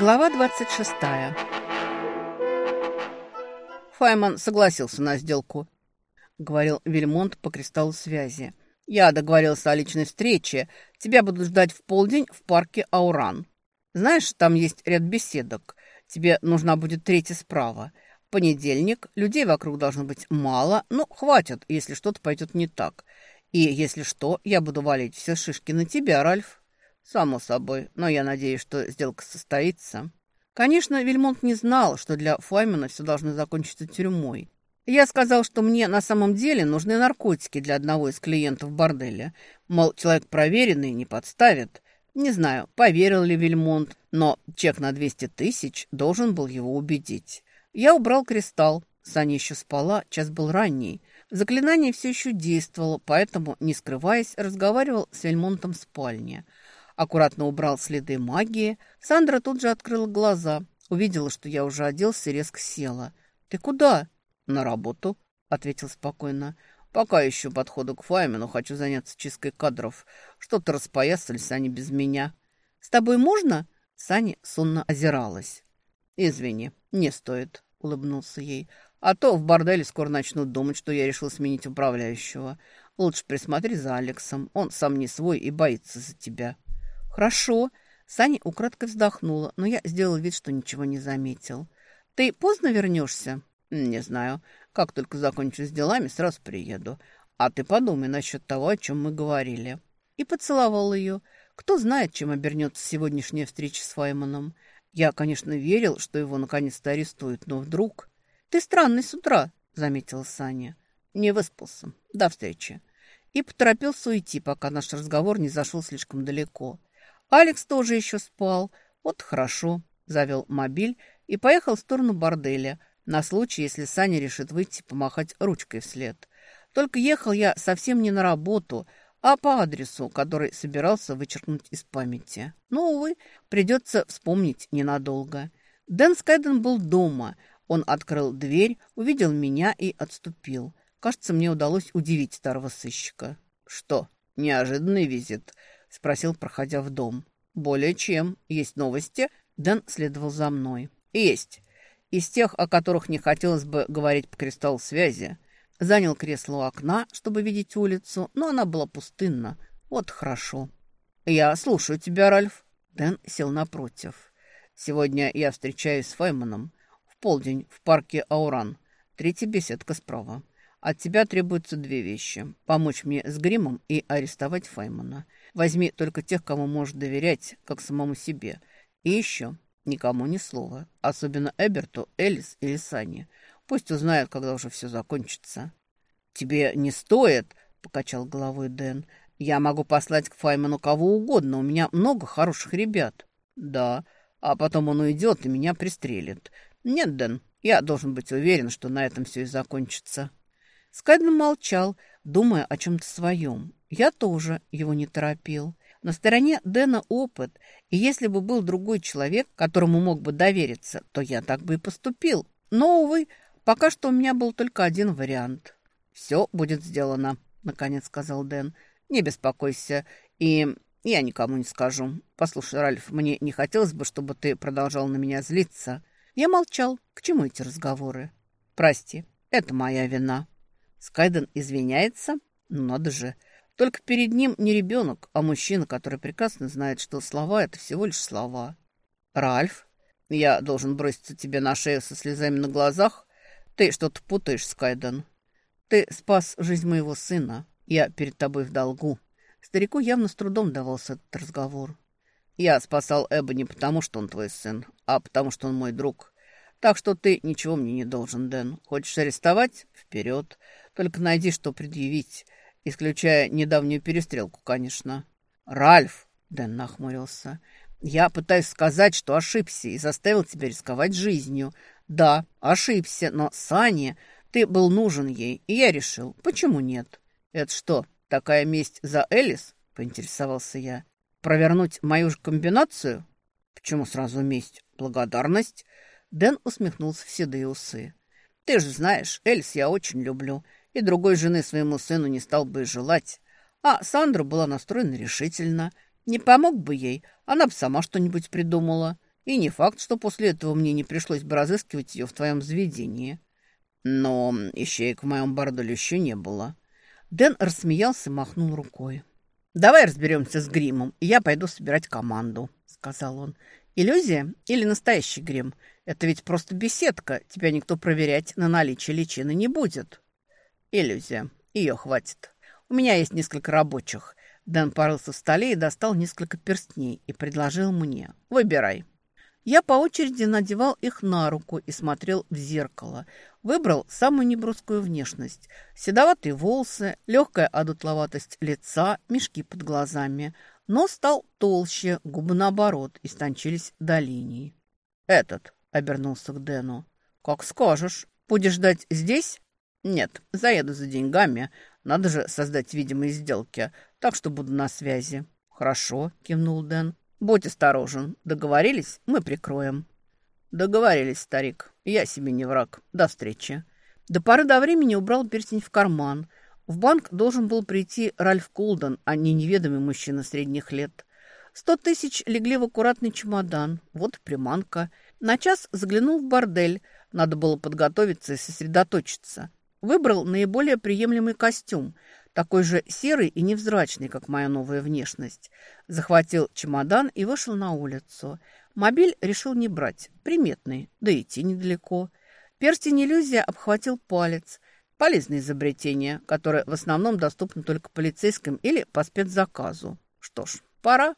Глава 26. Файман согласился на сделку, говорил Вильмонт по кристаллу связи. Я договорился о личной встрече. Тебя буду ждать в полдень в парке Ауран. Знаешь, там есть ряд беседок. Тебе нужна будет третья справа. Понедельник. Людей вокруг должно быть мало, но хватит, если что-то пойдет не так. И если что, я буду валить все шишки на тебя, Ральф. «Само собой, но я надеюсь, что сделка состоится». Конечно, Вильмонт не знал, что для Файмена все должно закончиться тюрьмой. Я сказал, что мне на самом деле нужны наркотики для одного из клиентов борделя. Мол, человек проверенный, не подставит. Не знаю, поверил ли Вильмонт, но чек на 200 тысяч должен был его убедить. Я убрал кристалл. Саня еще спала, час был ранний. Заклинание все еще действовало, поэтому, не скрываясь, разговаривал с Вильмонтом в спальне – аккуратно убрал следы магии. Сандра тут же открыла глаза, увидела, что я уже оделся и резко села. «Ты куда?» «На работу», — ответил спокойно. «Пока ищу подходу к Файмену, хочу заняться чисткой кадров. Что-то распоясались они без меня». «С тобой можно?» Сани сонно озиралась. «Извини, не стоит», — улыбнулся ей. «А то в борделе скоро начнут думать, что я решил сменить управляющего. Лучше присмотри за Алексом. Он сам не свой и боится за тебя». «Хорошо». Саня украдкой вздохнула, но я сделал вид, что ничего не заметил. «Ты поздно вернешься?» «Не знаю. Как только закончу с делами, сразу приеду. А ты подумай насчет того, о чем мы говорили». И поцеловал ее. Кто знает, чем обернется сегодняшняя встреча с Файманом. Я, конечно, верил, что его наконец-то арестуют, но вдруг... «Ты странный с утра», — заметила Саня. «Не выспался. До встречи». И поторопился уйти, пока наш разговор не зашел слишком далеко. Алекс тоже еще спал. Вот хорошо. Завел мобиль и поехал в сторону борделя, на случай, если Саня решит выйти помахать ручкой вслед. Только ехал я совсем не на работу, а по адресу, который собирался вычеркнуть из памяти. Но, увы, придется вспомнить ненадолго. Дэн Скайден был дома. Он открыл дверь, увидел меня и отступил. Кажется, мне удалось удивить старого сыщика. «Что, неожиданный визит?» — спросил, проходя в дом. «Более чем. Есть новости?» Дэн следовал за мной. «Есть. Из тех, о которых не хотелось бы говорить по кристаллу связи. Занял кресло у окна, чтобы видеть улицу, но она была пустынна. Вот хорошо». «Я слушаю тебя, Ральф». Дэн сел напротив. «Сегодня я встречаюсь с Файманом. В полдень в парке Ауран. Третья беседка справа. От тебя требуются две вещи. Помочь мне с гримом и арестовать Файмана. Возьми только тех, кому можешь доверять, как самому себе. И еще никому ни слова. Особенно Эберту, Элис или Сане. Пусть узнают, когда уже все закончится. «Тебе не стоит», — покачал головой Дэн. «Я могу послать к Файману кого угодно. У меня много хороших ребят». «Да, а потом он уйдет и меня пристрелит. Нет, Дэн, я должен быть уверен, что на этом все и закончится». Скайден молчал, думая о чем-то своем. Я тоже его не торопил. На стороне Дэна опыт, и если бы был другой человек, которому мог бы довериться, то я так бы и поступил. Но, увы, пока что у меня был только один вариант. «Все будет сделано», — наконец сказал Дэн. «Не беспокойся, и я никому не скажу. Послушай, Ральф, мне не хотелось бы, чтобы ты продолжал на меня злиться». Я молчал. К чему эти разговоры? «Прости, это моя вина». Скайден извиняется? Ну, надо же. Только перед ним не ребенок, а мужчина, который прекрасно знает, что слова — это всего лишь слова. «Ральф, я должен броситься тебе на шею со слезами на глазах? Ты что-то путаешь, Скайден. Ты спас жизнь моего сына. Я перед тобой в долгу». Старику явно с трудом давался этот разговор. «Я спасал Эба не потому, что он твой сын, а потому, что он мой друг. Так что ты ничего мне не должен, Дэн. Хочешь арестовать? Вперед. Только найди, что предъявить, исключая недавнюю перестрелку, конечно. Ральф, Дэн нахмурился, я пытаюсь сказать, что ошибся и заставил тебя рисковать жизнью. Да, ошибся, но Сане ты был нужен ей, и я решил, почему нет? Это что, такая месть за Элис? Поинтересовался я. Провернуть мою же комбинацию? Почему сразу месть? Благодарность? Дэн усмехнулся в седые усы. Ты же знаешь, Эльс я очень люблю и другой жены своему сыну не стал бы желать. А Сандра была настроена решительно. Не помог бы ей, она бы сама что-нибудь придумала. И не факт, что после этого мне не пришлось бы разыскивать ее в твоем заведении. Но ищеек в моем борделе еще не было. Дэн рассмеялся и махнул рукой. «Давай разберемся с гримом, и я пойду собирать команду», — сказал он. «Иллюзия или настоящий грим? Это ведь просто беседка. Тебя никто проверять на наличие личины не будет». «Иллюзия. Ее хватит. У меня есть несколько рабочих». Дэн порылся в столе и достал несколько перстней и предложил мне. «Выбирай». Я по очереди надевал их на руку и смотрел в зеркало. Выбрал самую небрусскую внешность. Седоватые волосы, легкая одутловатость лица, мешки под глазами. Нос стал толще, губы наоборот, истончились до линии. «Этот», — обернулся к Дэну. «Как скажешь. Будешь ждать здесь?» «Нет, заеду за деньгами. Надо же создать видимые сделки, так что буду на связи». «Хорошо», — кивнул Дэн. «Будь осторожен. Договорились? Мы прикроем». «Договорились, старик. Я себе не враг. До встречи». До поры до времени убрал перстень в карман. В банк должен был прийти Ральф Кулден, а не неведомый мужчина средних лет. Сто тысяч легли в аккуратный чемодан. Вот приманка. На час заглянул в бордель. Надо было подготовиться и сосредоточиться. Выбрал наиболее приемлемый костюм – такой же серый и невзрачный, как моя новая внешность. Захватил чемодан и вышел на улицу. Мобиль решил не брать, приметный, да идти недалеко. Перстень иллюзия обхватил палец. Полезное изобретение, которое в основном доступно только полицейским или по спецзаказу. Что ж, пора.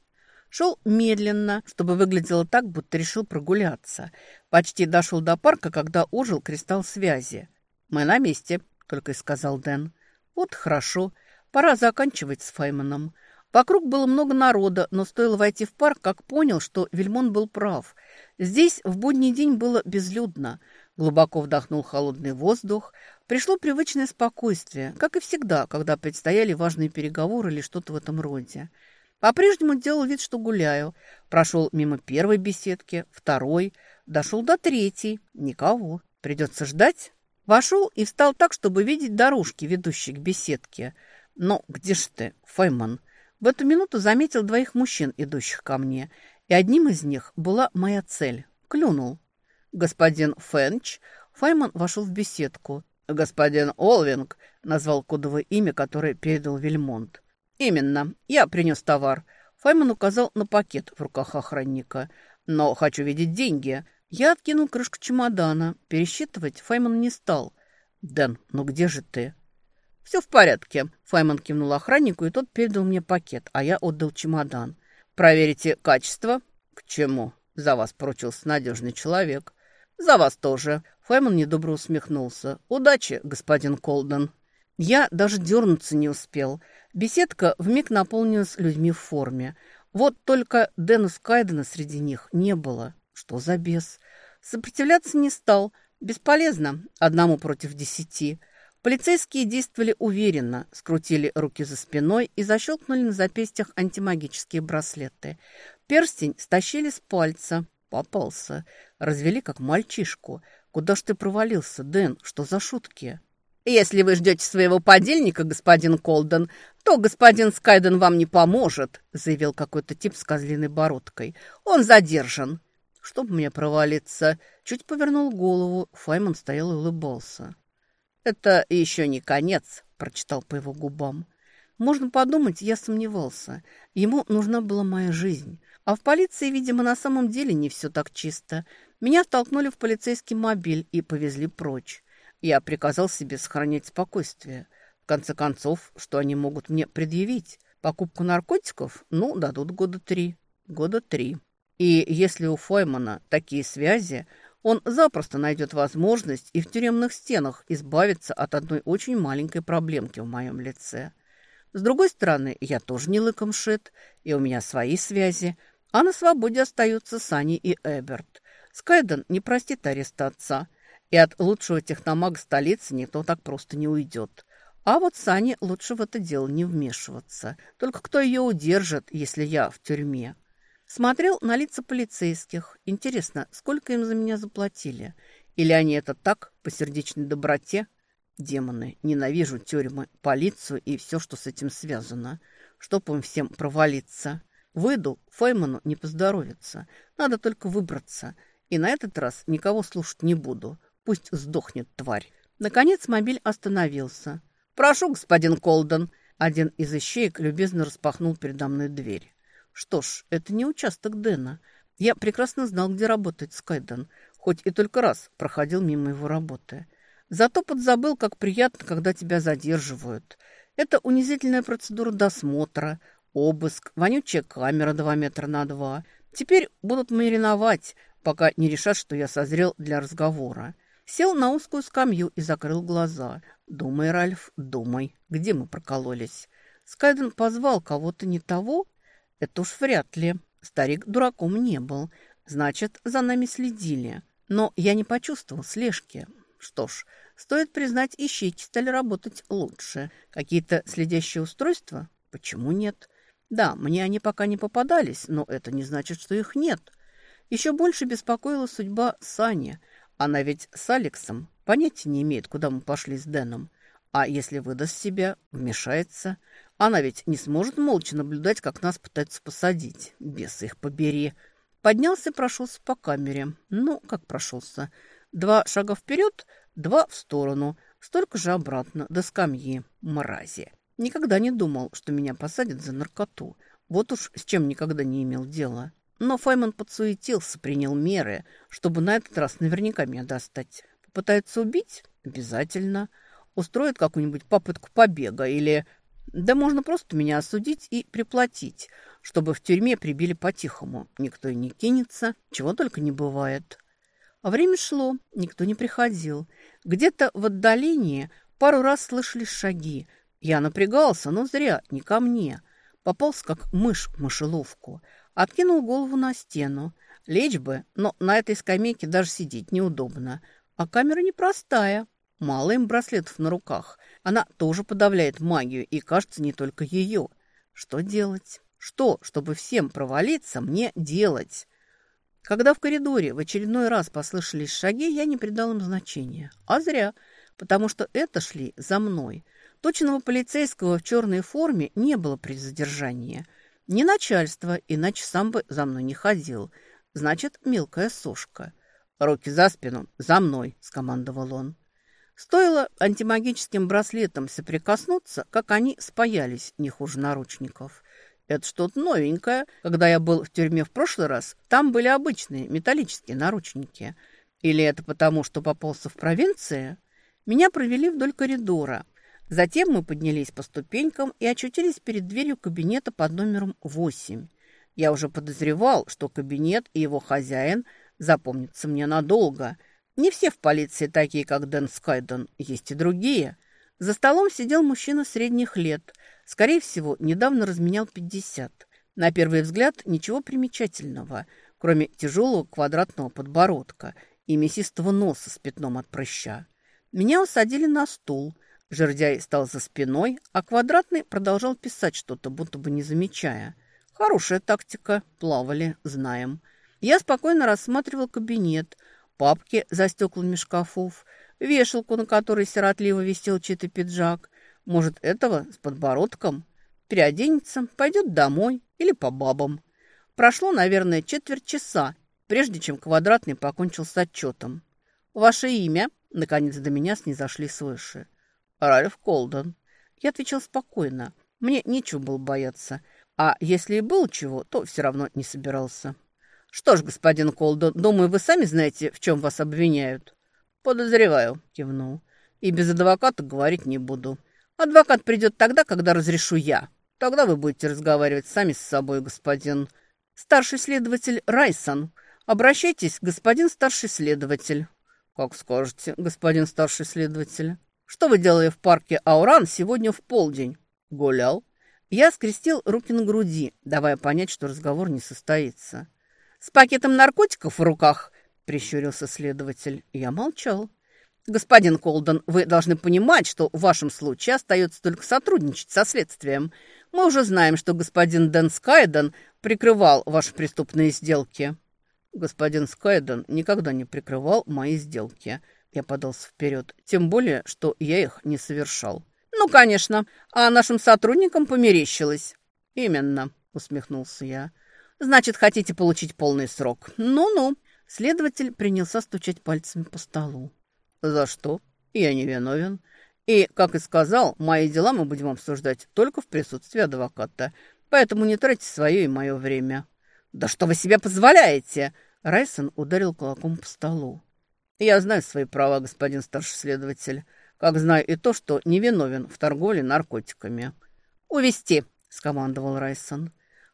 Шел медленно, чтобы выглядело так, будто решил прогуляться. Почти дошел до парка, когда ожил кристалл связи. «Мы на месте», — только и сказал Дэн. Вот хорошо. Пора заканчивать с Файманом. Вокруг было много народа, но стоило войти в парк, как понял, что Вельмон был прав. Здесь в будний день было безлюдно. Глубоко вдохнул холодный воздух. Пришло привычное спокойствие, как и всегда, когда предстояли важные переговоры или что-то в этом роде. По-прежнему делал вид, что гуляю. Прошел мимо первой беседки, второй, дошел до третьей. Никого. Придется ждать? Вошел и встал так, чтобы видеть дорожки, ведущие к беседке. Но где ж ты, Фейман? В эту минуту заметил двоих мужчин, идущих ко мне, и одним из них была моя цель. Клюнул. Господин Фенч. Фейман вошел в беседку. Господин Олвинг назвал кодовое имя, которое передал Вельмонт. Именно. Я принес товар. Фейман указал на пакет в руках охранника. Но хочу видеть деньги. Я откинул крышку чемодана. Пересчитывать Файман не стал. «Дэн, ну где же ты?» «Все в порядке», — Файман кивнул охраннику, и тот передал мне пакет, а я отдал чемодан. «Проверите качество». «К чему?» «За вас поручился надежный человек». «За вас тоже». Файман недобро усмехнулся. «Удачи, господин Колден». Я даже дернуться не успел. Беседка вмиг наполнилась людьми в форме. Вот только Дэна Скайдена среди них не было. Что за бес? Сопротивляться не стал. Бесполезно. Одному против десяти. Полицейские действовали уверенно, скрутили руки за спиной и защелкнули на запястьях антимагические браслеты. Перстень стащили с пальца. Попался. Развели как мальчишку. Куда ж ты провалился, Дэн? Что за шутки? «Если вы ждете своего подельника, господин Колден, то господин Скайден вам не поможет», заявил какой-то тип с козлиной бородкой. «Он задержан». Чтоб мне провалиться, чуть повернул голову. Файман стоял и улыбался. «Это еще не конец», — прочитал по его губам. Можно подумать, я сомневался. Ему нужна была моя жизнь. А в полиции, видимо, на самом деле не все так чисто. Меня втолкнули в полицейский мобиль и повезли прочь. Я приказал себе сохранять спокойствие. В конце концов, что они могут мне предъявить? Покупку наркотиков? Ну, дадут года три. Года три. И если у Фоймана такие связи, он запросто найдет возможность и в тюремных стенах избавиться от одной очень маленькой проблемки в моем лице. С другой стороны, я тоже не лыком шит, и у меня свои связи, а на свободе остаются Сани и Эберт. Скайден не простит ареста отца, и от лучшего техномага столицы никто так просто не уйдет. А вот Сане лучше в это дело не вмешиваться. Только кто ее удержит, если я в тюрьме? Смотрел на лица полицейских. Интересно, сколько им за меня заплатили? Или они это так, по сердечной доброте? Демоны, ненавижу тюрьмы, полицию и все, что с этим связано. Чтоб им всем провалиться. Выйду, Фейману не поздоровится. Надо только выбраться. И на этот раз никого слушать не буду. Пусть сдохнет тварь. Наконец мобиль остановился. «Прошу, господин Колден!» Один из ищеек любезно распахнул передо мной дверь. Что ж, это не участок Дэна. Я прекрасно знал, где работает Скайден, хоть и только раз проходил мимо его работы. Зато подзабыл, как приятно, когда тебя задерживают. Это унизительная процедура досмотра, обыск, вонючая камера два метра на два. Теперь будут мариновать, пока не решат, что я созрел для разговора. Сел на узкую скамью и закрыл глаза. «Думай, Ральф, думай, где мы прокололись?» Скайден позвал кого-то не того? Это уж вряд ли. Старик дураком не был. Значит, за нами следили. Но я не почувствовал слежки. Что ж, стоит признать, ищейки стали работать лучше. Какие-то следящие устройства? Почему нет? Да, мне они пока не попадались, но это не значит, что их нет. Еще больше беспокоила судьба Сани – она ведь с Алексом понятия не имеет, куда мы пошли с Дэном. А если выдаст себя, вмешается. Она ведь не сможет молча наблюдать, как нас пытаются посадить. Бес их побери. Поднялся и прошелся по камере. Ну, как прошелся. Два шага вперед, два в сторону. Столько же обратно, до скамьи. Мрази. Никогда не думал, что меня посадят за наркоту. Вот уж с чем никогда не имел дела. Но Файман подсуетился, принял меры, чтобы на этот раз наверняка меня достать. Попытается убить? Обязательно. Устроит какую-нибудь попытку побега или... Да можно просто меня осудить и приплатить, чтобы в тюрьме прибили по-тихому. Никто и не кинется, чего только не бывает. А время шло, никто не приходил. Где-то в отдалении пару раз слышали шаги. Я напрягался, но зря, не ко мне. Пополз, как мышь в мышеловку. Откинул голову на стену. Лечь бы, но на этой скамейке даже сидеть неудобно. А камера непростая. Мало им браслетов на руках. Она тоже подавляет магию, и, кажется, не только ее. Что делать? Что, чтобы всем провалиться, мне делать? Когда в коридоре в очередной раз послышались шаги, я не придал им значения. А зря, потому что это шли за мной. Точного полицейского в черной форме не было при задержании – не начальство, иначе сам бы за мной не ходил. Значит, мелкая сошка. «Руки за спину, за мной!» – скомандовал он. Стоило антимагическим браслетам соприкоснуться, как они спаялись не хуже наручников. Это что-то новенькое. Когда я был в тюрьме в прошлый раз, там были обычные металлические наручники. Или это потому, что попался в провинции? Меня провели вдоль коридора. Затем мы поднялись по ступенькам и очутились перед дверью кабинета под номером 8. Я уже подозревал, что кабинет и его хозяин запомнятся мне надолго. Не все в полиции такие, как Дэн Скайден, есть и другие. За столом сидел мужчина средних лет. Скорее всего, недавно разменял 50. На первый взгляд ничего примечательного, кроме тяжелого квадратного подбородка и мясистого носа с пятном от прыща. Меня усадили на стул – Жердяй стал за спиной, а Квадратный продолжал писать что-то, будто бы не замечая. Хорошая тактика. Плавали, знаем. Я спокойно рассматривал кабинет, папки за стеклами шкафов, вешалку, на которой сиротливо висел чей-то пиджак. Может, этого с подбородком? Переоденется, пойдет домой или по бабам. Прошло, наверное, четверть часа, прежде чем Квадратный покончил с отчетом. «Ваше имя?» Наконец до меня снизошли свыше. Ральф Колден. Я отвечал спокойно. Мне нечего было бояться. А если и было чего, то все равно не собирался. «Что ж, господин Колден, думаю, вы сами знаете, в чем вас обвиняют?» «Подозреваю», — кивнул. «И без адвоката говорить не буду. Адвокат придет тогда, когда разрешу я. Тогда вы будете разговаривать сами с собой, господин. Старший следователь Райсон. Обращайтесь, господин старший следователь». «Как скажете, господин старший следователь». Что вы делали в парке Ауран сегодня в полдень? Гулял. Я скрестил руки на груди, давая понять, что разговор не состоится. С пакетом наркотиков в руках, прищурился следователь. Я молчал. «Господин Колден, вы должны понимать, что в вашем случае остается только сотрудничать со следствием. Мы уже знаем, что господин Дэн Скайден прикрывал ваши преступные сделки». «Господин Скайден никогда не прикрывал мои сделки», я подался вперед. Тем более, что я их не совершал. Ну, конечно. А нашим сотрудникам померещилось. Именно. усмехнулся я. «Значит, хотите получить полный срок? Ну-ну». Следователь принялся стучать пальцами по столу. «За что? Я не виновен. И, как и сказал, мои дела мы будем обсуждать только в присутствии адвоката. Поэтому не тратьте свое и мое время». «Да что вы себе позволяете?» Райсон ударил кулаком по столу. «Я знаю свои права, господин старший следователь, как знаю и то, что невиновен в торговле наркотиками». «Увести!» – скомандовал Райсон.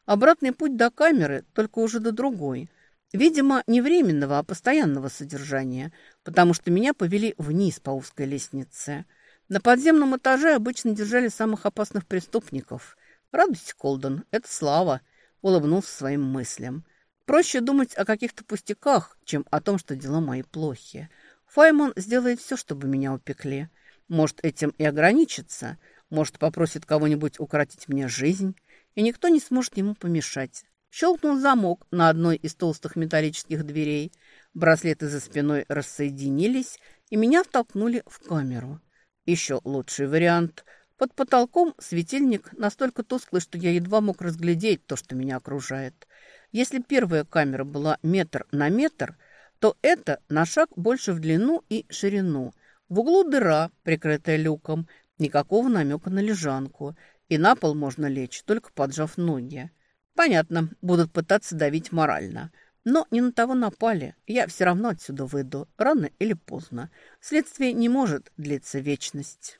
Обратный путь до камеры, только уже до другой. Видимо, не временного, а постоянного содержания, потому что меня повели вниз по узкой лестнице. На подземном этаже обычно держали самых опасных преступников. Радуйся, Колден, это слава улыбнулся своим мыслям. Проще думать о каких-то пустяках, чем о том, что дела мои плохи. Файман сделает все, чтобы меня упекли. Может, этим и ограничится. Может, попросит кого-нибудь укоротить мне жизнь, и никто не сможет ему помешать. Щелкнул замок на одной из толстых металлических дверей. Браслеты за спиной рассоединились, и меня втолкнули в камеру. Еще лучший вариант – под потолком светильник настолько тусклый, что я едва мог разглядеть то, что меня окружает. Если первая камера была метр на метр, то эта на шаг больше в длину и ширину. В углу дыра, прикрытая люком, никакого намека на лежанку, и на пол можно лечь, только поджав ноги. Понятно, будут пытаться давить морально. Но не на того напали. Я все равно отсюда выйду, рано или поздно. Следствие не может длиться вечность.